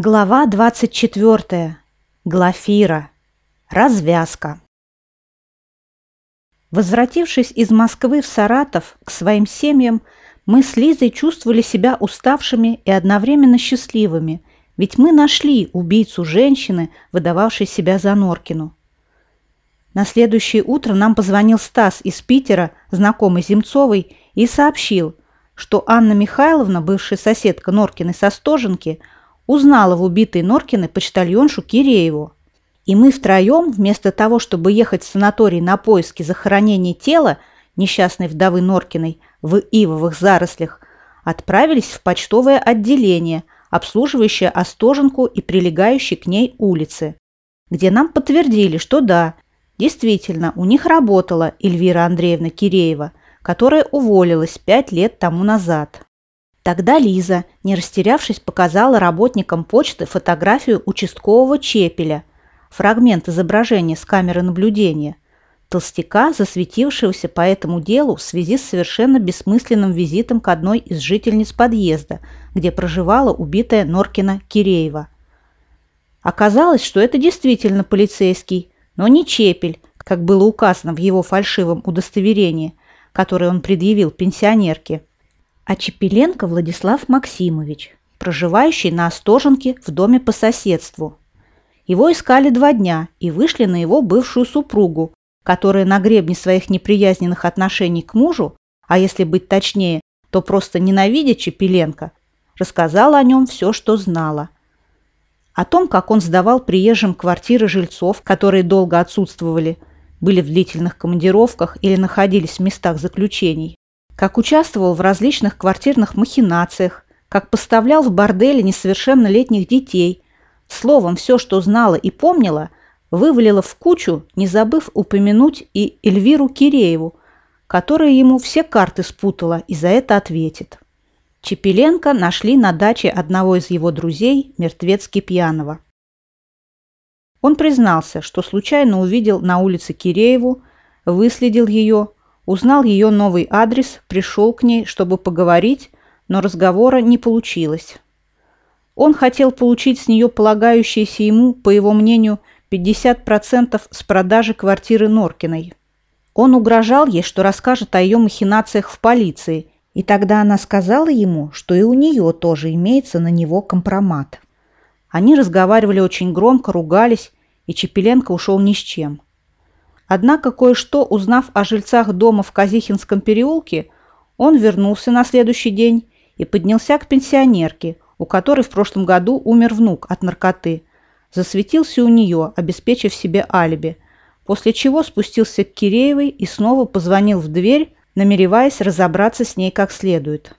Глава 24. Глафира. Развязка. Возвратившись из Москвы в Саратов к своим семьям, мы с Лизой чувствовали себя уставшими и одновременно счастливыми, ведь мы нашли убийцу женщины, выдававшей себя за Норкину. На следующее утро нам позвонил Стас из Питера, знакомый Земцовой, и сообщил, что Анна Михайловна, бывшая соседка Норкиной со Стоженки, узнала в убитой Норкиной почтальоншу Кирееву. И мы втроем, вместо того, чтобы ехать в санаторий на поиски захоронения тела несчастной вдовы Норкиной в ивовых зарослях, отправились в почтовое отделение, обслуживающее Остоженку и прилегающие к ней улицы, где нам подтвердили, что да, действительно, у них работала Эльвира Андреевна Киреева, которая уволилась пять лет тому назад. Тогда Лиза, не растерявшись, показала работникам почты фотографию участкового Чепеля, фрагмент изображения с камеры наблюдения, толстяка, засветившегося по этому делу в связи с совершенно бессмысленным визитом к одной из жительниц подъезда, где проживала убитая Норкина Киреева. Оказалось, что это действительно полицейский, но не Чепель, как было указано в его фальшивом удостоверении, которое он предъявил пенсионерке а Чепеленко Владислав Максимович, проживающий на Остоженке в доме по соседству. Его искали два дня и вышли на его бывшую супругу, которая на гребне своих неприязненных отношений к мужу, а если быть точнее, то просто ненавидя Чепеленко, рассказала о нем все, что знала. О том, как он сдавал приезжим квартиры жильцов, которые долго отсутствовали, были в длительных командировках или находились в местах заключений, как участвовал в различных квартирных махинациях, как поставлял в борделе несовершеннолетних детей. Словом, все, что знала и помнила, вывалила в кучу, не забыв упомянуть и Эльвиру Кирееву, которая ему все карты спутала и за это ответит. Чепеленко нашли на даче одного из его друзей, мертвецки пьяного. Он признался, что случайно увидел на улице Кирееву, выследил ее, Узнал ее новый адрес, пришел к ней, чтобы поговорить, но разговора не получилось. Он хотел получить с нее полагающиеся ему, по его мнению, 50% с продажи квартиры Норкиной. Он угрожал ей, что расскажет о ее махинациях в полиции, и тогда она сказала ему, что и у нее тоже имеется на него компромат. Они разговаривали очень громко, ругались, и Чепеленко ушел ни с чем. Однако кое-что, узнав о жильцах дома в Казихинском переулке, он вернулся на следующий день и поднялся к пенсионерке, у которой в прошлом году умер внук от наркоты. Засветился у нее, обеспечив себе алиби, после чего спустился к Киреевой и снова позвонил в дверь, намереваясь разобраться с ней как следует.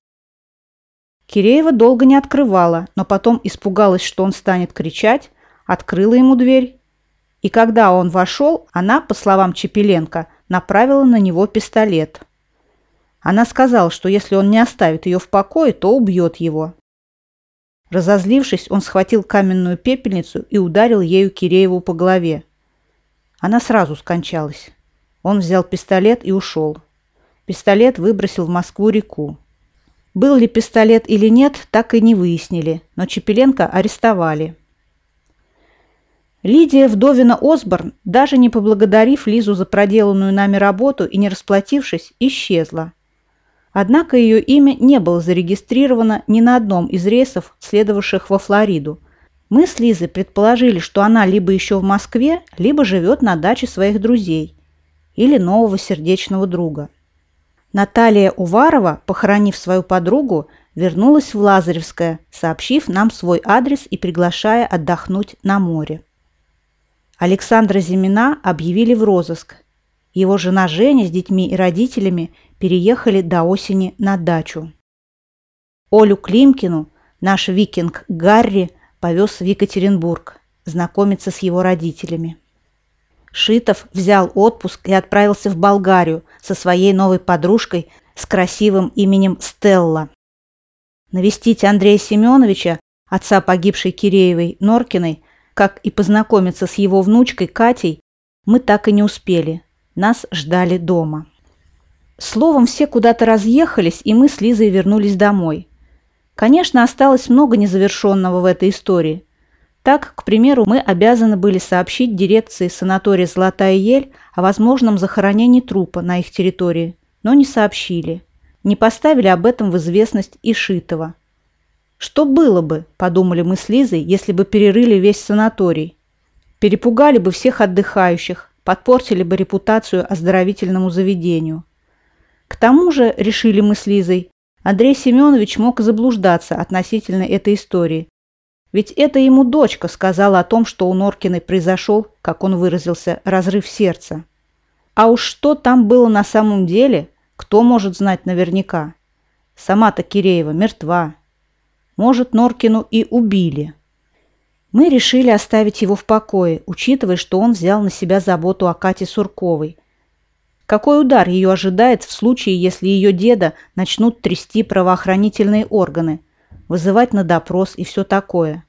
Киреева долго не открывала, но потом испугалась, что он станет кричать, открыла ему дверь и когда он вошел, она, по словам Чепеленко, направила на него пистолет. Она сказала, что если он не оставит ее в покое, то убьет его. Разозлившись, он схватил каменную пепельницу и ударил ею Кирееву по голове. Она сразу скончалась. Он взял пистолет и ушел. Пистолет выбросил в Москву-реку. Был ли пистолет или нет, так и не выяснили, но Чепеленко арестовали. Лидия Вдовина-Осборн, даже не поблагодарив Лизу за проделанную нами работу и не расплатившись, исчезла. Однако ее имя не было зарегистрировано ни на одном из рейсов, следовавших во Флориду. Мы с Лизой предположили, что она либо еще в Москве, либо живет на даче своих друзей или нового сердечного друга. Наталья Уварова, похоронив свою подругу, вернулась в Лазаревское, сообщив нам свой адрес и приглашая отдохнуть на море. Александра Зимина объявили в розыск. Его жена Женя с детьми и родителями переехали до осени на дачу. Олю Климкину наш викинг Гарри повез в Екатеринбург знакомиться с его родителями. Шитов взял отпуск и отправился в Болгарию со своей новой подружкой с красивым именем Стелла. Навестить Андрея Семеновича, отца погибшей Киреевой Норкиной, как и познакомиться с его внучкой Катей, мы так и не успели. Нас ждали дома. Словом, все куда-то разъехались, и мы с Лизой вернулись домой. Конечно, осталось много незавершенного в этой истории. Так, к примеру, мы обязаны были сообщить дирекции санатория «Золотая ель» о возможном захоронении трупа на их территории, но не сообщили. Не поставили об этом в известность Ишитова. Что было бы, подумали мы с Лизой, если бы перерыли весь санаторий? Перепугали бы всех отдыхающих, подпортили бы репутацию оздоровительному заведению. К тому же, решили мы с Лизой, Андрей Семенович мог заблуждаться относительно этой истории. Ведь это ему дочка сказала о том, что у Норкиной произошел, как он выразился, разрыв сердца. А уж что там было на самом деле, кто может знать наверняка? Сама-то Киреева мертва. Может, Норкину и убили. Мы решили оставить его в покое, учитывая, что он взял на себя заботу о Кате Сурковой – какой удар ее ожидает в случае, если ее деда начнут трясти правоохранительные органы, вызывать на допрос и все такое?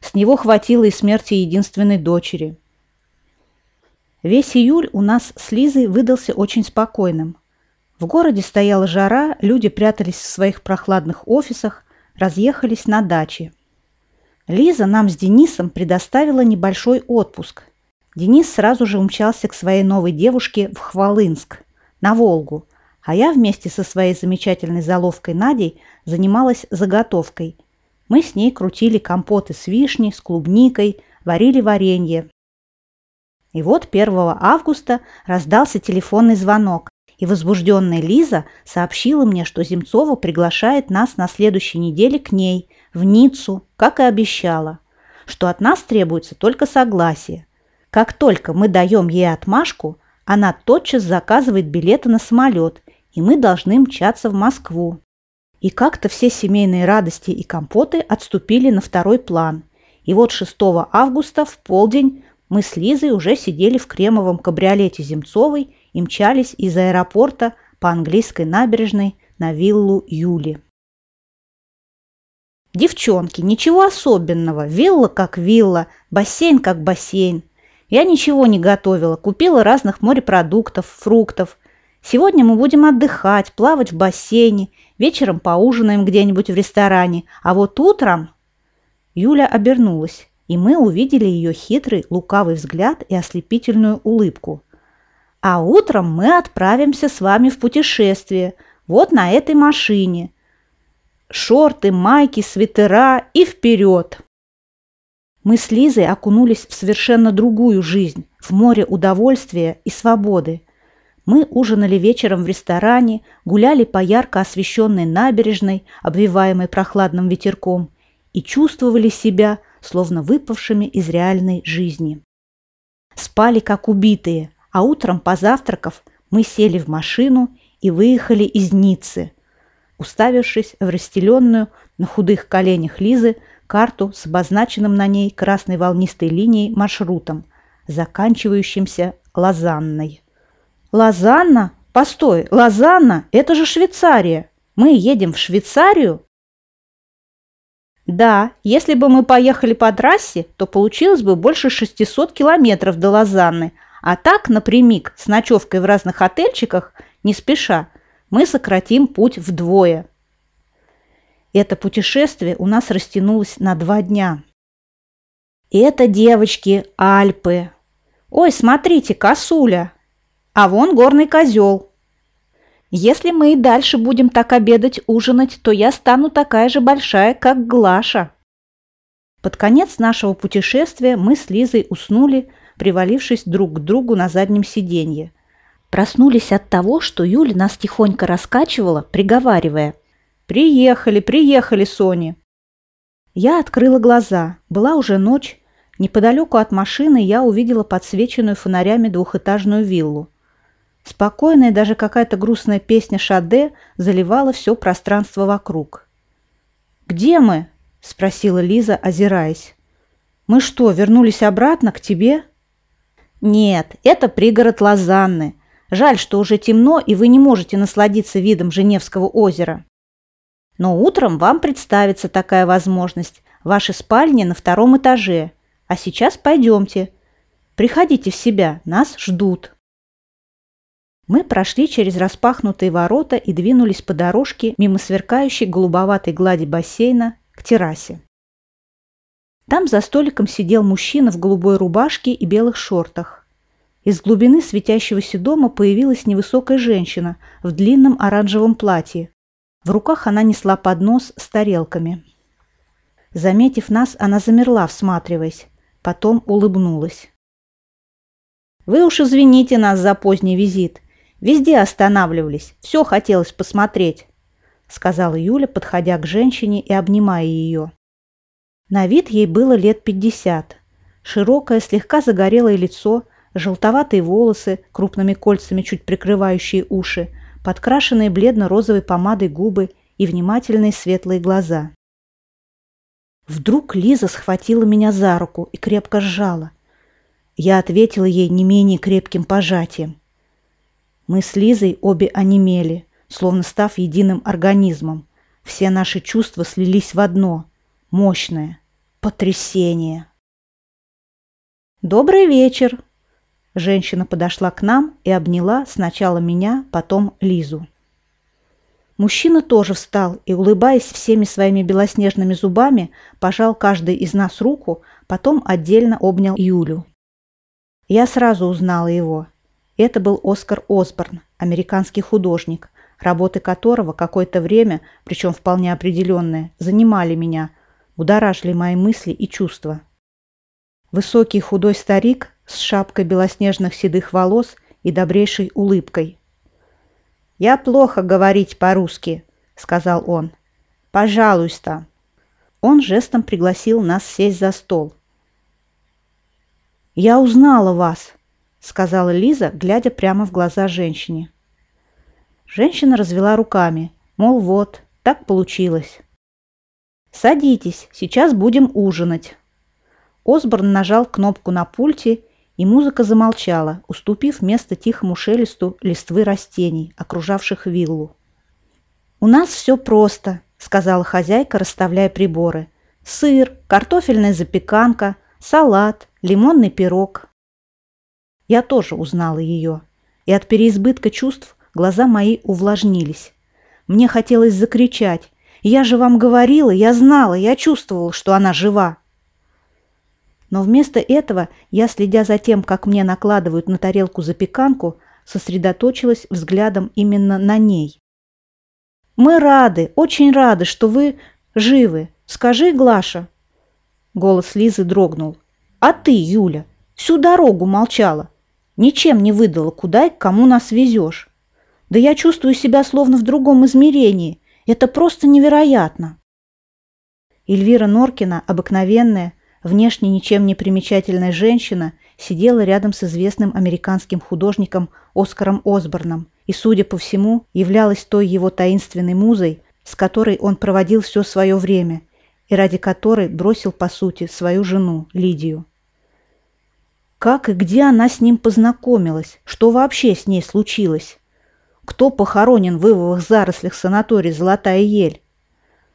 С него хватило и смерти единственной дочери. Весь июль у нас с Лизой выдался очень спокойным. В городе стояла жара, люди прятались в своих прохладных офисах, разъехались на даче. Лиза нам с Денисом предоставила небольшой отпуск – Денис сразу же умчался к своей новой девушке в Хвалынск, на Волгу, а я вместе со своей замечательной заловкой Надей занималась заготовкой. Мы с ней крутили компоты с вишней, с клубникой, варили варенье. И вот 1 августа раздался телефонный звонок, и возбужденная Лиза сообщила мне, что Земцова приглашает нас на следующей неделе к ней, в Ниццу, как и обещала, что от нас требуется только согласие. Как только мы даем ей отмашку, она тотчас заказывает билеты на самолет, и мы должны мчаться в Москву. И как-то все семейные радости и компоты отступили на второй план. И вот 6 августа в полдень мы с Лизой уже сидели в кремовом кабриолете Земцовой и мчались из аэропорта по английской набережной на виллу Юли. Девчонки, ничего особенного. Вилла как вилла, бассейн как бассейн. Я ничего не готовила, купила разных морепродуктов, фруктов. Сегодня мы будем отдыхать, плавать в бассейне, вечером поужинаем где-нибудь в ресторане, а вот утром...» Юля обернулась, и мы увидели ее хитрый, лукавый взгляд и ослепительную улыбку. «А утром мы отправимся с вами в путешествие, вот на этой машине. Шорты, майки, свитера и вперед!» Мы с Лизой окунулись в совершенно другую жизнь, в море удовольствия и свободы. Мы ужинали вечером в ресторане, гуляли по ярко освещенной набережной, обвиваемой прохладным ветерком, и чувствовали себя, словно выпавшими из реальной жизни. Спали как убитые, а утром, позавтракав, мы сели в машину и выехали из Ниццы, уставившись в расстеленную на худых коленях Лизы карту с обозначенным на ней красной волнистой линией маршрутом, заканчивающимся Лозанной. «Лозанна? Постой, Лозанна – это же Швейцария! Мы едем в Швейцарию?» Да, если бы мы поехали по трассе, то получилось бы больше 600 километров до Лозанны, а так напрямик с ночевкой в разных отельчиках, не спеша, мы сократим путь вдвое. Это путешествие у нас растянулось на два дня. Это, девочки, Альпы. Ой, смотрите, косуля. А вон горный козел. Если мы и дальше будем так обедать, ужинать, то я стану такая же большая, как Глаша. Под конец нашего путешествия мы с Лизой уснули, привалившись друг к другу на заднем сиденье. Проснулись от того, что Юля нас тихонько раскачивала, приговаривая – «Приехали, приехали, Сони!» Я открыла глаза. Была уже ночь. Неподалеку от машины я увидела подсвеченную фонарями двухэтажную виллу. Спокойная даже какая-то грустная песня Шаде заливала все пространство вокруг. «Где мы?» – спросила Лиза, озираясь. «Мы что, вернулись обратно к тебе?» «Нет, это пригород Лозанны. Жаль, что уже темно, и вы не можете насладиться видом Женевского озера». Но утром вам представится такая возможность. Ваши спальни на втором этаже. А сейчас пойдемте. Приходите в себя, нас ждут. Мы прошли через распахнутые ворота и двинулись по дорожке мимо сверкающей голубоватой глади бассейна к террасе. Там за столиком сидел мужчина в голубой рубашке и белых шортах. Из глубины светящегося дома появилась невысокая женщина в длинном оранжевом платье. В руках она несла поднос с тарелками. Заметив нас, она замерла, всматриваясь, потом улыбнулась. «Вы уж извините нас за поздний визит. Везде останавливались, все хотелось посмотреть», сказала Юля, подходя к женщине и обнимая ее. На вид ей было лет пятьдесят. Широкое, слегка загорелое лицо, желтоватые волосы, крупными кольцами чуть прикрывающие уши, подкрашенные бледно-розовой помадой губы и внимательные светлые глаза. Вдруг Лиза схватила меня за руку и крепко сжала. Я ответила ей не менее крепким пожатием. Мы с Лизой обе онемели, словно став единым организмом. Все наши чувства слились в одно – мощное потрясение. «Добрый вечер!» Женщина подошла к нам и обняла сначала меня, потом Лизу. Мужчина тоже встал и, улыбаясь всеми своими белоснежными зубами, пожал каждый из нас руку, потом отдельно обнял Юлю. Я сразу узнала его. Это был Оскар Осборн, американский художник, работы которого какое-то время, причем вполне определенное, занимали меня, будоражили мои мысли и чувства. Высокий худой старик с шапкой белоснежных седых волос и добрейшей улыбкой. «Я плохо говорить по-русски», — сказал он. «Пожалуйста». Он жестом пригласил нас сесть за стол. «Я узнала вас», — сказала Лиза, глядя прямо в глаза женщине. Женщина развела руками, мол, вот, так получилось. «Садитесь, сейчас будем ужинать». Осборн нажал кнопку на пульте, и музыка замолчала, уступив место тихому шелесту листвы растений, окружавших виллу. «У нас все просто», — сказала хозяйка, расставляя приборы. «Сыр, картофельная запеканка, салат, лимонный пирог». Я тоже узнала ее, и от переизбытка чувств глаза мои увлажнились. Мне хотелось закричать я же вам говорила, я знала, я чувствовала, что она жива. Но вместо этого я, следя за тем, как мне накладывают на тарелку запеканку, сосредоточилась взглядом именно на ней. «Мы рады, очень рады, что вы живы. Скажи, Глаша». Голос Лизы дрогнул. «А ты, Юля, всю дорогу молчала. Ничем не выдала, куда и к кому нас везешь. Да я чувствую себя словно в другом измерении, это просто невероятно. Эльвира Норкина, обыкновенная, внешне ничем не примечательная женщина, сидела рядом с известным американским художником Оскаром Осборном и, судя по всему, являлась той его таинственной музой, с которой он проводил все свое время и ради которой бросил, по сути, свою жену Лидию. Как и где она с ним познакомилась? Что вообще с ней случилось? Кто похоронен в ивовых зарослях санатория «Золотая ель»?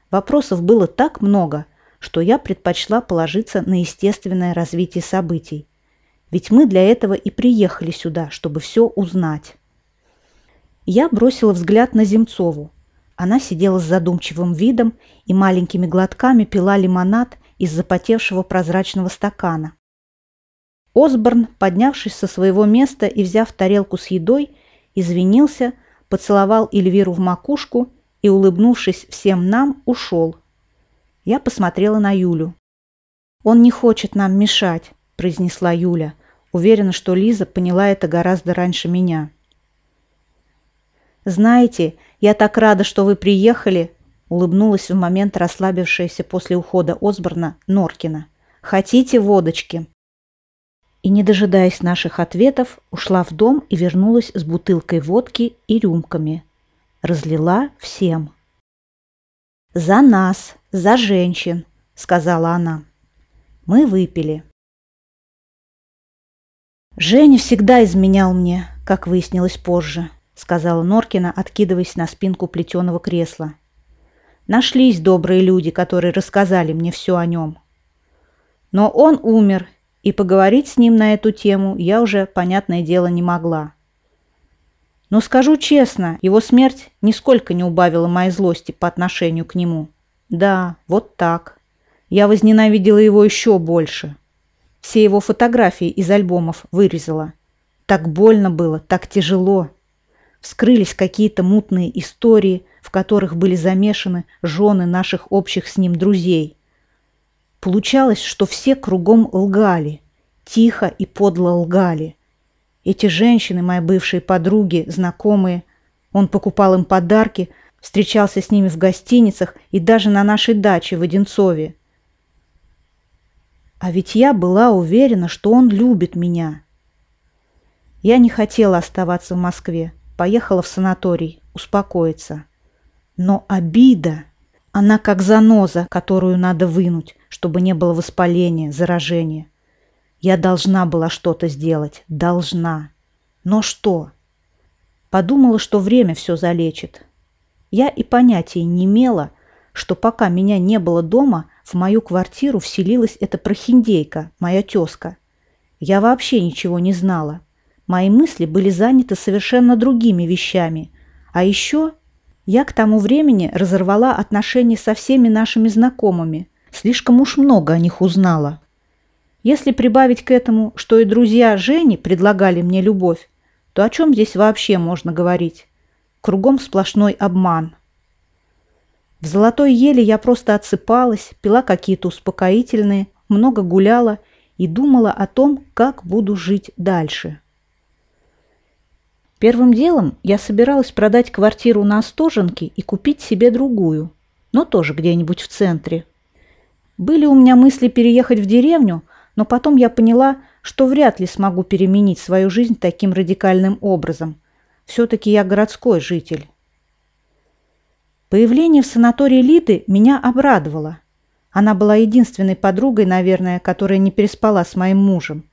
Вопросов было так много, что я предпочла положиться на естественное развитие событий. Ведь мы для этого и приехали сюда, чтобы все узнать. Я бросила взгляд на Земцову. Она сидела с задумчивым видом и маленькими глотками пила лимонад из запотевшего прозрачного стакана. Осборн, поднявшись со своего места и взяв тарелку с едой, извинился, поцеловал Эльвиру в макушку и, улыбнувшись всем нам, ушел. Я посмотрела на Юлю. «Он не хочет нам мешать», – произнесла Юля. Уверена, что Лиза поняла это гораздо раньше меня. «Знаете, я так рада, что вы приехали», – улыбнулась в момент расслабившаяся после ухода Осборна Норкина. «Хотите водочки?» И, не дожидаясь наших ответов, ушла в дом и вернулась с бутылкой водки и рюмками. Разлила всем. «За нас, за женщин», — сказала она. Мы выпили. «Женя всегда изменял мне, как выяснилось позже», — сказала Норкина, откидываясь на спинку плетеного кресла. «Нашлись добрые люди, которые рассказали мне все о нем. Но он умер, и поговорить с ним на эту тему я уже, понятное дело, не могла. Но скажу честно, его смерть нисколько не убавила моей злости по отношению к нему. Да, вот так. я возненавидела его еще больше. Все его фотографии из альбомов вырезала. Так больно было, так тяжело. Вскрылись какие-то мутные истории, в которых были замешаны жены наших общих с ним друзей. Получалось, что все кругом лгали, тихо и подло лгали. Эти женщины, мои бывшие подруги, знакомые, он покупал им подарки, встречался с ними в гостиницах и даже на нашей даче в Одинцове. А ведь я была уверена, что он любит меня. Я не хотела оставаться в Москве, поехала в санаторий, успокоиться. Но обида, она как заноза, которую надо вынуть, чтобы не было воспаления, заражения. Я должна была что-то сделать, должна. Но что? Подумала, что время все залечит. Я и понятия не имела, что пока меня не было дома, в мою квартиру вселилась эта прохиндейка, моя тезка. Я вообще ничего не знала. Мои мысли были заняты совершенно другими вещами. А еще я к тому времени разорвала отношения со всеми нашими знакомыми. Слишком уж много о них узнала. Если прибавить к этому, что и друзья Жени предлагали мне любовь, то о чем здесь вообще можно говорить? Кругом сплошной обман. В Золотой Еле я просто отсыпалась, пила какие-то успокоительные, много гуляла и думала о том, как буду жить дальше. Первым делом я собиралась продать квартиру на Остоженке и купить себе другую, но тоже где-нибудь в центре. Были у меня мысли переехать в деревню, но потом я поняла, что вряд ли смогу переменить свою жизнь таким радикальным образом. Все-таки я городской житель. Появление в санатории Лиды меня обрадовало. Она была единственной подругой, наверное, которая не переспала с моим мужем.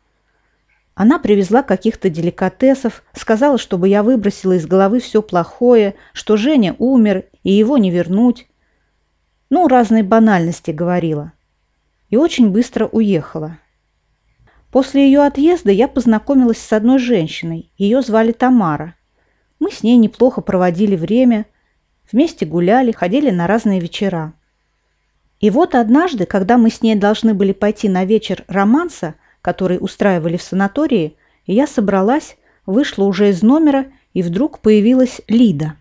Она привезла каких-то деликатесов, сказала, чтобы я выбросила из головы все плохое, что Женя умер и его не вернуть. Ну, разные банальности говорила. И очень быстро уехала. После ее отъезда я познакомилась с одной женщиной. Ее звали Тамара. Мы с ней неплохо проводили время, вместе гуляли, ходили на разные вечера. И вот однажды, когда мы с ней должны были пойти на вечер романса, который устраивали в санатории, я собралась, вышла уже из номера, и вдруг появилась Лида.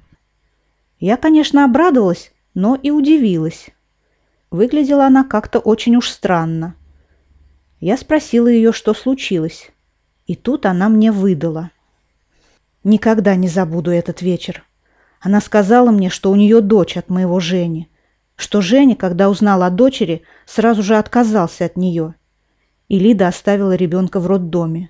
Я, конечно, обрадовалась, но и удивилась. Выглядела она как-то очень уж странно. Я спросила ее, что случилось. И тут она мне выдала. Никогда не забуду этот вечер. Она сказала мне, что у нее дочь от моего Жени, что Женя, когда узнал о дочери, сразу же отказался от нее и Лида оставила ребенка в роддоме.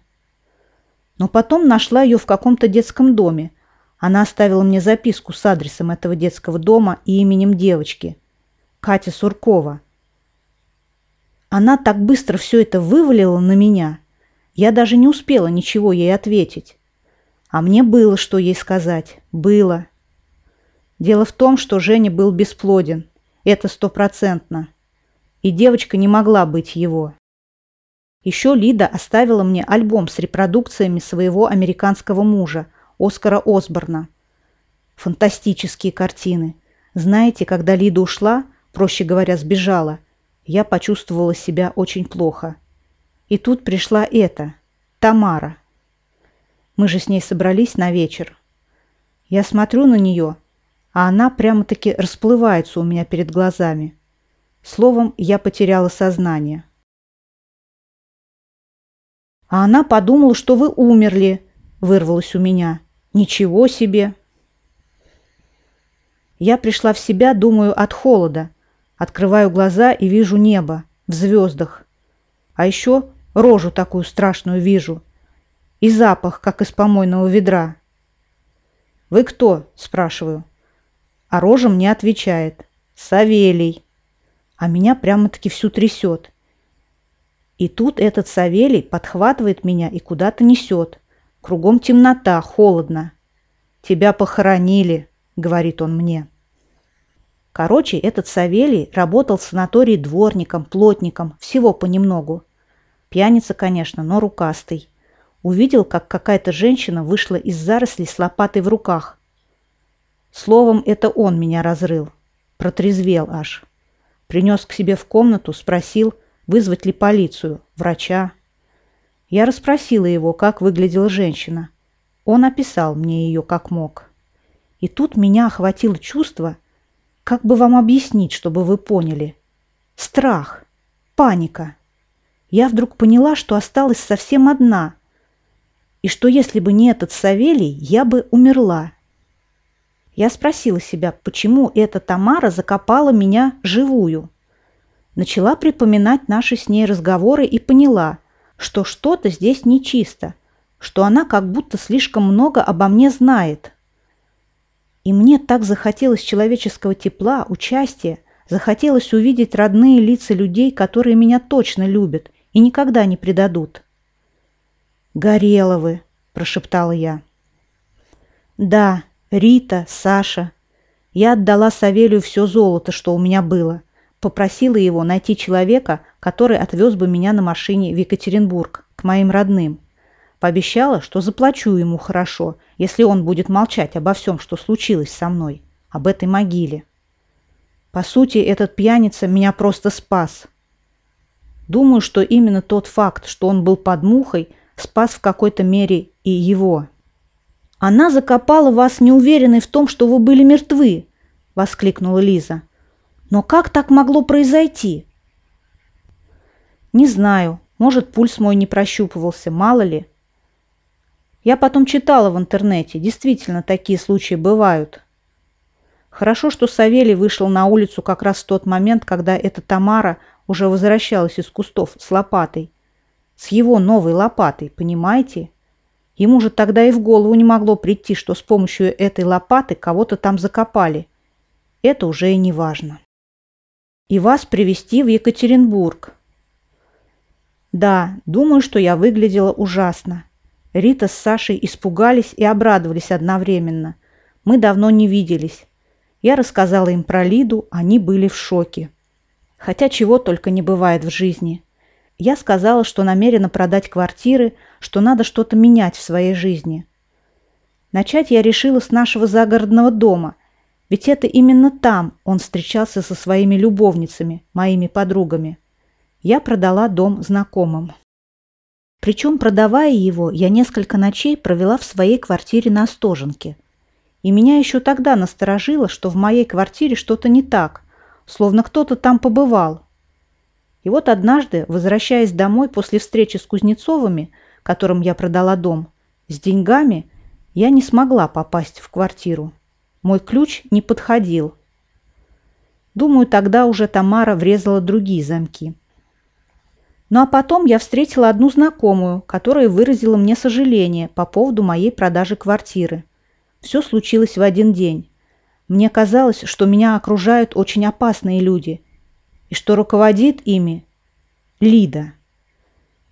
Но потом нашла ее в каком-то детском доме. Она оставила мне записку с адресом этого детского дома и именем девочки. Катя Суркова. Она так быстро все это вывалила на меня. Я даже не успела ничего ей ответить. А мне было, что ей сказать. Было. Дело в том, что Женя был бесплоден. Это стопроцентно. И девочка не могла быть его. Еще Лида оставила мне альбом с репродукциями своего американского мужа, Оскара Осборна. Фантастические картины. Знаете, когда Лида ушла, проще говоря, сбежала, я почувствовала себя очень плохо. И тут пришла эта, Тамара. Мы же с ней собрались на вечер. Я смотрю на нее, а она прямо-таки расплывается у меня перед глазами. Словом, я потеряла сознание. А она подумала, что вы умерли, вырвалось у меня. Ничего себе. Я пришла в себя, думаю, от холода. Открываю глаза и вижу небо в звездах. А еще рожу такую страшную вижу. И запах, как из помойного ведра. «Вы кто?» – спрашиваю. А рожа мне отвечает. «Савелий». А меня прямо-таки всю трясет. И тут этот Савелий подхватывает меня и куда-то несет. Кругом темнота, холодно. «Тебя похоронили», — говорит он мне. Короче, этот Савелий работал в санатории дворником, плотником, всего понемногу. Пьяница, конечно, но рукастый. Увидел, как какая-то женщина вышла из зарослей с лопатой в руках. Словом, это он меня разрыл. Протрезвел аж. Принес к себе в комнату, спросил, вызвать ли полицию, врача. Я расспросила его, как выглядела женщина. Он описал мне ее как мог. И тут меня охватило чувство, как бы вам объяснить, чтобы вы поняли. Страх, паника. Я вдруг поняла, что осталась совсем одна, и что если бы не этот Савелий, я бы умерла. Я спросила себя, почему эта Тамара закопала меня живую. Начала припоминать наши с ней разговоры и поняла, что что-то здесь нечисто, что она как будто слишком много обо мне знает. И мне так захотелось человеческого тепла, участия, захотелось увидеть родные лица людей, которые меня точно любят и никогда не предадут. «Гореловы», – прошептала я. «Да, Рита, Саша. Я отдала Савелию все золото, что у меня было. Попросила его найти человека, который отвез бы меня на машине в Екатеринбург, к моим родным. Пообещала, что заплачу ему хорошо, если он будет молчать обо всем, что случилось со мной, об этой могиле. По сути, этот пьяница меня просто спас. Думаю, что именно тот факт, что он был под мухой, спас в какой-то мере и его. «Она закопала вас неуверенной в том, что вы были мертвы!» – воскликнула Лиза. «Но как так могло произойти?» «Не знаю. Может, пульс мой не прощупывался, мало ли. Я потом читала в интернете. Действительно, такие случаи бывают. Хорошо, что Савелий вышел на улицу как раз в тот момент, когда эта Тамара уже возвращалась из кустов с лопатой. С его новой лопатой, понимаете?» Ему же тогда и в голову не могло прийти, что с помощью этой лопаты кого-то там закопали. Это уже и не важно. И вас привести в Екатеринбург. Да, думаю, что я выглядела ужасно. Рита с Сашей испугались и обрадовались одновременно. Мы давно не виделись. Я рассказала им про Лиду, они были в шоке. Хотя чего только не бывает в жизни. Я сказала, что намерена продать квартиры, что надо что-то менять в своей жизни. Начать я решила с нашего загородного дома, ведь это именно там он встречался со своими любовницами, моими подругами. Я продала дом знакомым. Причем, продавая его, я несколько ночей провела в своей квартире на Остоженке. И меня еще тогда насторожило, что в моей квартире что-то не так, словно кто-то там побывал, и вот однажды, возвращаясь домой после встречи с Кузнецовыми, которым я продала дом, с деньгами, я не смогла попасть в квартиру. Мой ключ не подходил. Думаю, тогда уже Тамара врезала другие замки. Ну а потом я встретила одну знакомую, которая выразила мне сожаление по поводу моей продажи квартиры. Все случилось в один день. Мне казалось, что меня окружают очень опасные люди – и что руководит ими Лида.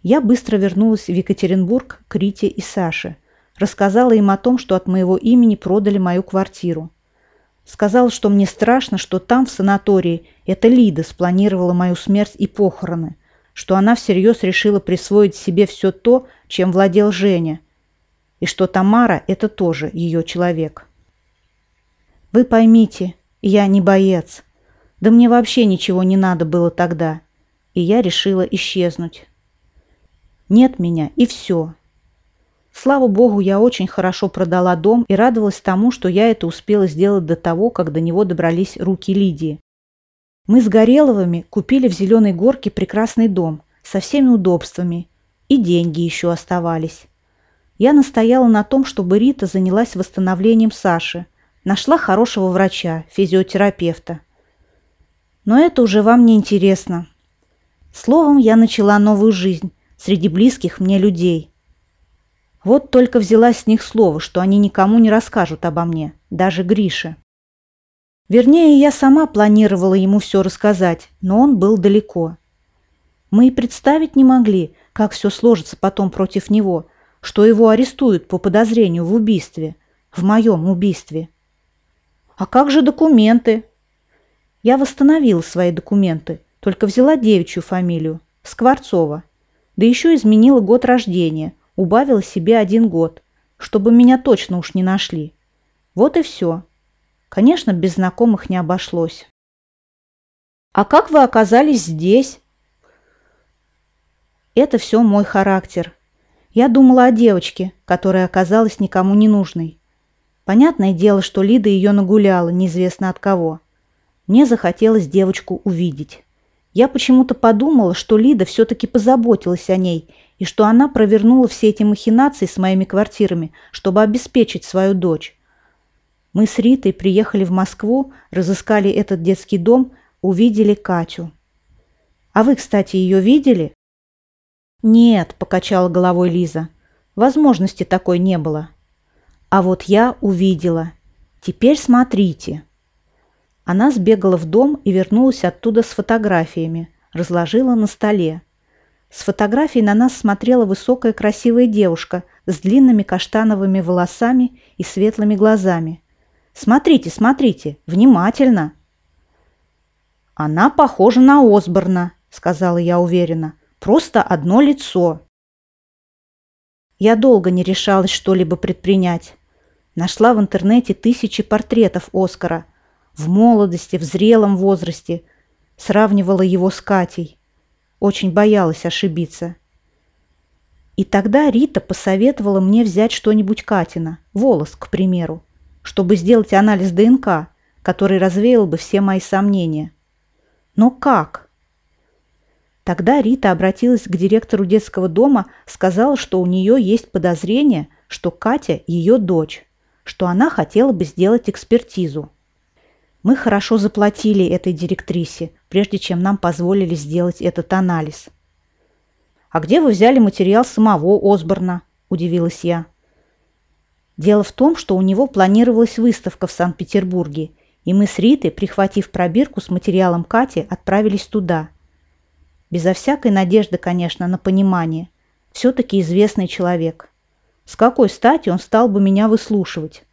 Я быстро вернулась в Екатеринбург к Рите и Саше. Рассказала им о том, что от моего имени продали мою квартиру. Сказала, что мне страшно, что там, в санатории, эта Лида спланировала мою смерть и похороны, что она всерьез решила присвоить себе все то, чем владел Женя, и что Тамара – это тоже ее человек. Вы поймите, я не боец. Да мне вообще ничего не надо было тогда, и я решила исчезнуть. Нет меня, и все. Слава богу, я очень хорошо продала дом и радовалась тому, что я это успела сделать до того, как до него добрались руки Лидии. Мы с Гореловыми купили в Зеленой Горке прекрасный дом со всеми удобствами, и деньги еще оставались. Я настояла на том, чтобы Рита занялась восстановлением Саши, нашла хорошего врача, физиотерапевта. Но это уже вам не интересно. Словом, я начала новую жизнь среди близких мне людей. Вот только взяла с них слово, что они никому не расскажут обо мне, даже Грише. Вернее, я сама планировала ему все рассказать, но он был далеко. Мы и представить не могли, как все сложится потом против него, что его арестуют по подозрению в убийстве, в моем убийстве. А как же документы? Я восстановила свои документы, только взяла девичью фамилию, Скворцова. Да еще изменила год рождения, убавила себе один год, чтобы меня точно уж не нашли. Вот и все. Конечно, без знакомых не обошлось. «А как вы оказались здесь?» Это все мой характер. Я думала о девочке, которая оказалась никому не нужной. Понятное дело, что Лида ее нагуляла, неизвестно от кого. Мне захотелось девочку увидеть. Я почему-то подумала, что Лида все-таки позаботилась о ней и что она провернула все эти махинации с моими квартирами, чтобы обеспечить свою дочь. Мы с Ритой приехали в Москву, разыскали этот детский дом, увидели Катю. А вы, кстати, ее видели? Нет, покачала головой Лиза. Возможности такой не было. А вот я увидела. Теперь смотрите. Она сбегала в дом и вернулась оттуда с фотографиями, разложила на столе. С фотографией на нас смотрела высокая красивая девушка с длинными каштановыми волосами и светлыми глазами. «Смотрите, смотрите, внимательно!» «Она похожа на Осборна», — сказала я уверенно. «Просто одно лицо». Я долго не решалась что-либо предпринять. Нашла в интернете тысячи портретов Оскара — в молодости, в зрелом возрасте, сравнивала его с Катей. Очень боялась ошибиться. И тогда Рита посоветовала мне взять что-нибудь Катина, волос, к примеру, чтобы сделать анализ ДНК, который развеял бы все мои сомнения. Но как? Тогда Рита обратилась к директору детского дома, сказала, что у нее есть подозрение, что Катя ее дочь, что она хотела бы сделать экспертизу. Мы хорошо заплатили этой директрисе, прежде чем нам позволили сделать этот анализ. «А где вы взяли материал самого Осборна?» – удивилась я. Дело в том, что у него планировалась выставка в Санкт-Петербурге, и мы с Ритой, прихватив пробирку с материалом Кати, отправились туда. Безо всякой надежды, конечно, на понимание. Все-таки известный человек. С какой стати он стал бы меня выслушивать?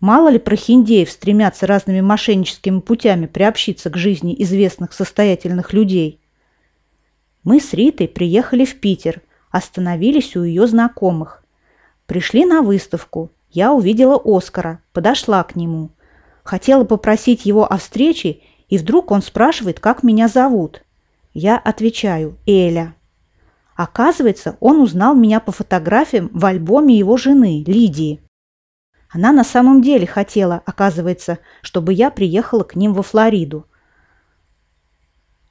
Мало ли прохиндеев стремятся разными мошенническими путями приобщиться к жизни известных состоятельных людей. Мы с Ритой приехали в Питер, остановились у ее знакомых. Пришли на выставку. Я увидела Оскара, подошла к нему. Хотела попросить его о встрече, и вдруг он спрашивает, как меня зовут. Я отвечаю «Эля». Оказывается, он узнал меня по фотографиям в альбоме его жены, Лидии. Она на самом деле хотела, оказывается, чтобы я приехала к ним во Флориду.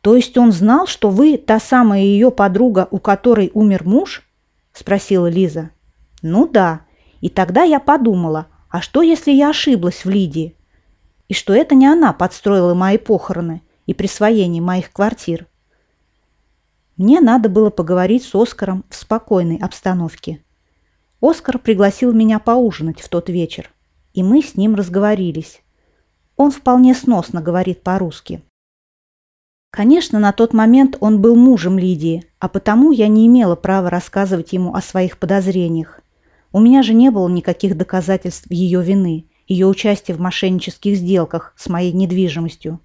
То есть он знал, что вы та самая ее подруга, у которой умер муж? Спросила Лиза. Ну да. И тогда я подумала, а что, если я ошиблась в Лидии? И что это не она подстроила мои похороны и присвоение моих квартир? Мне надо было поговорить с Оскаром в спокойной обстановке. Оскар пригласил меня поужинать в тот вечер, и мы с ним разговорились. Он вполне сносно говорит по-русски. Конечно, на тот момент он был мужем Лидии, а потому я не имела права рассказывать ему о своих подозрениях. У меня же не было никаких доказательств ее вины, ее участия в мошеннических сделках с моей недвижимостью.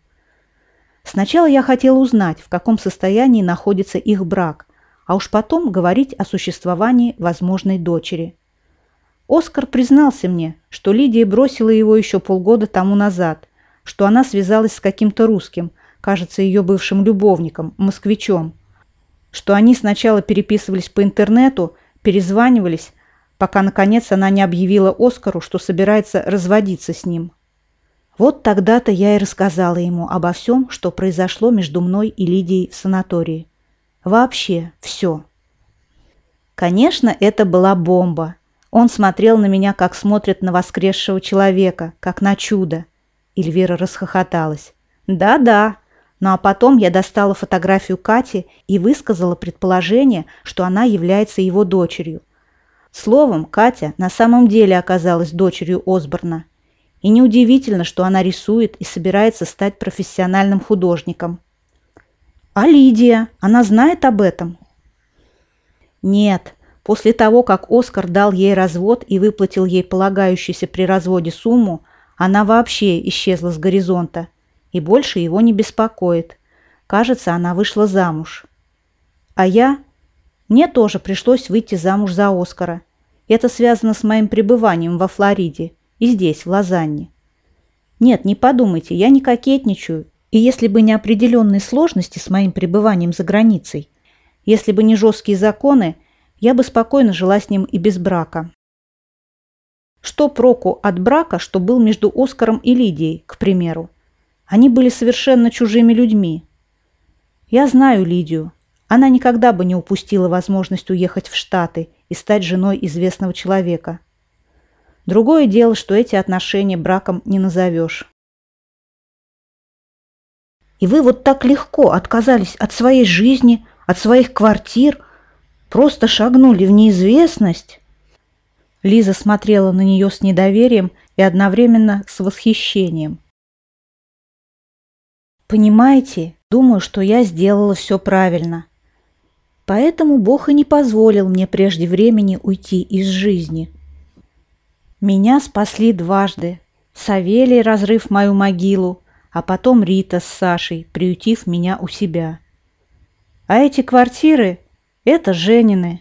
Сначала я хотела узнать, в каком состоянии находится их брак, а уж потом говорить о существовании возможной дочери. Оскар признался мне, что Лидия бросила его еще полгода тому назад, что она связалась с каким-то русским, кажется, ее бывшим любовником, москвичом, что они сначала переписывались по интернету, перезванивались, пока, наконец, она не объявила Оскару, что собирается разводиться с ним. Вот тогда-то я и рассказала ему обо всем, что произошло между мной и Лидией в санатории. Вообще все. Конечно, это была бомба. Он смотрел на меня, как смотрит на воскресшего человека, как на чудо. Эльвира расхохоталась. «Да-да». Ну а потом я достала фотографию Кати и высказала предположение, что она является его дочерью. Словом, Катя на самом деле оказалась дочерью Осборна. И неудивительно, что она рисует и собирается стать профессиональным художником. А Лидия, она знает об этом? Нет. После того, как Оскар дал ей развод и выплатил ей полагающуюся при разводе сумму, она вообще исчезла с горизонта и больше его не беспокоит. Кажется, она вышла замуж. А я? Мне тоже пришлось выйти замуж за Оскара. Это связано с моим пребыванием во Флориде и здесь, в Лозанне. Нет, не подумайте, я не кокетничаю И если бы не определенные сложности с моим пребыванием за границей, если бы не жесткие законы, я бы спокойно жила с ним и без брака. Что проку от брака, что был между Оскаром и Лидией, к примеру? Они были совершенно чужими людьми. Я знаю Лидию. Она никогда бы не упустила возможность уехать в Штаты и стать женой известного человека. Другое дело, что эти отношения браком не назовешь. И вы вот так легко отказались от своей жизни, от своих квартир, просто шагнули в неизвестность. Лиза смотрела на нее с недоверием и одновременно с восхищением. Понимаете, думаю, что я сделала все правильно. Поэтому Бог и не позволил мне прежде времени уйти из жизни. Меня спасли дважды. Савелий, разрыв мою могилу, а потом Рита с Сашей, приютив меня у себя. А эти квартиры – это Женины.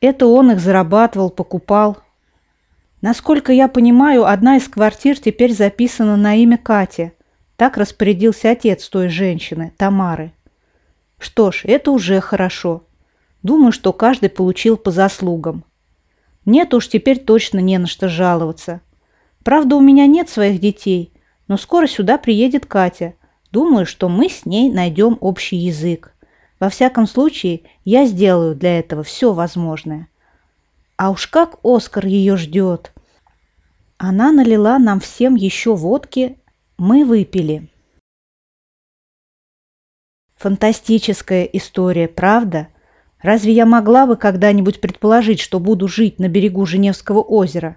Это он их зарабатывал, покупал. Насколько я понимаю, одна из квартир теперь записана на имя Кати – так распорядился отец той женщины, Тамары. Что ж, это уже хорошо. Думаю, что каждый получил по заслугам. Нет уж теперь точно не на что жаловаться. Правда, у меня нет своих детей, но скоро сюда приедет Катя. Думаю, что мы с ней найдем общий язык. Во всяком случае, я сделаю для этого все возможное. А уж как Оскар ее ждет. Она налила нам всем еще водки мы выпили. Фантастическая история, правда? Разве я могла бы когда-нибудь предположить, что буду жить на берегу Женевского озера?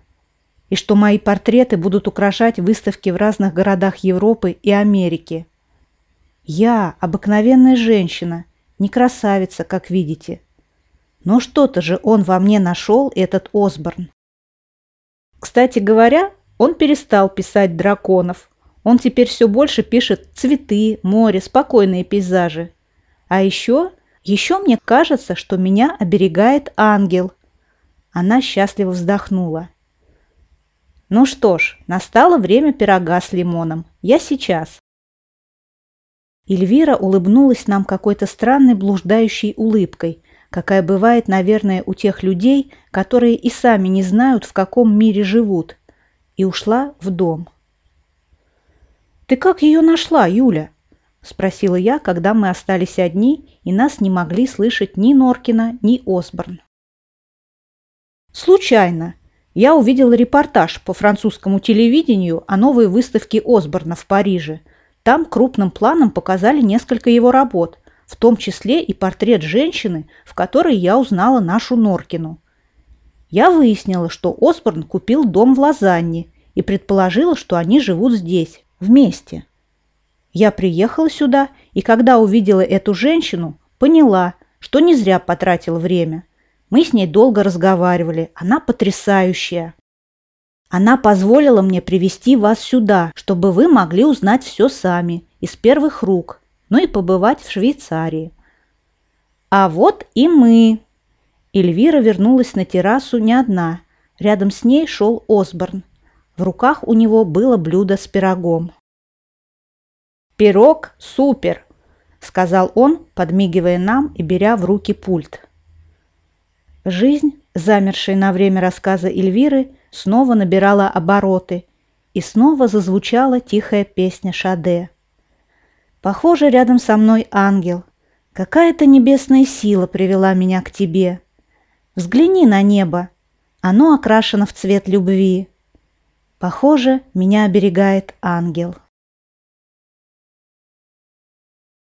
И что мои портреты будут украшать выставки в разных городах Европы и Америки? Я обыкновенная женщина, не красавица, как видите. Но что-то же он во мне нашел, этот Осборн. Кстати говоря, он перестал писать драконов, он теперь все больше пишет цветы, море, спокойные пейзажи. А еще, еще мне кажется, что меня оберегает ангел. Она счастливо вздохнула. Ну что ж, настало время пирога с лимоном. Я сейчас. Эльвира улыбнулась нам какой-то странной блуждающей улыбкой, какая бывает, наверное, у тех людей, которые и сами не знают, в каком мире живут, и ушла в дом. «Ты как ее нашла, Юля?» – спросила я, когда мы остались одни, и нас не могли слышать ни Норкина, ни Осборн. «Случайно. Я увидела репортаж по французскому телевидению о новой выставке Осборна в Париже. Там крупным планом показали несколько его работ, в том числе и портрет женщины, в которой я узнала нашу Норкину. Я выяснила, что Осборн купил дом в Лозанне и предположила, что они живут здесь, вместе. Я приехала сюда, и когда увидела эту женщину, поняла, что не зря потратила время. Мы с ней долго разговаривали, она потрясающая. Она позволила мне привести вас сюда, чтобы вы могли узнать все сами, из первых рук, ну и побывать в Швейцарии. А вот и мы. Эльвира вернулась на террасу не одна. Рядом с ней шел Осборн. В руках у него было блюдо с пирогом. «Пирог супер!» – сказал он, подмигивая нам и беря в руки пульт. Жизнь, замершая на время рассказа Эльвиры, снова набирала обороты, и снова зазвучала тихая песня Шаде. «Похоже, рядом со мной ангел. Какая-то небесная сила привела меня к тебе. Взгляни на небо. Оно окрашено в цвет любви. Похоже, меня оберегает ангел.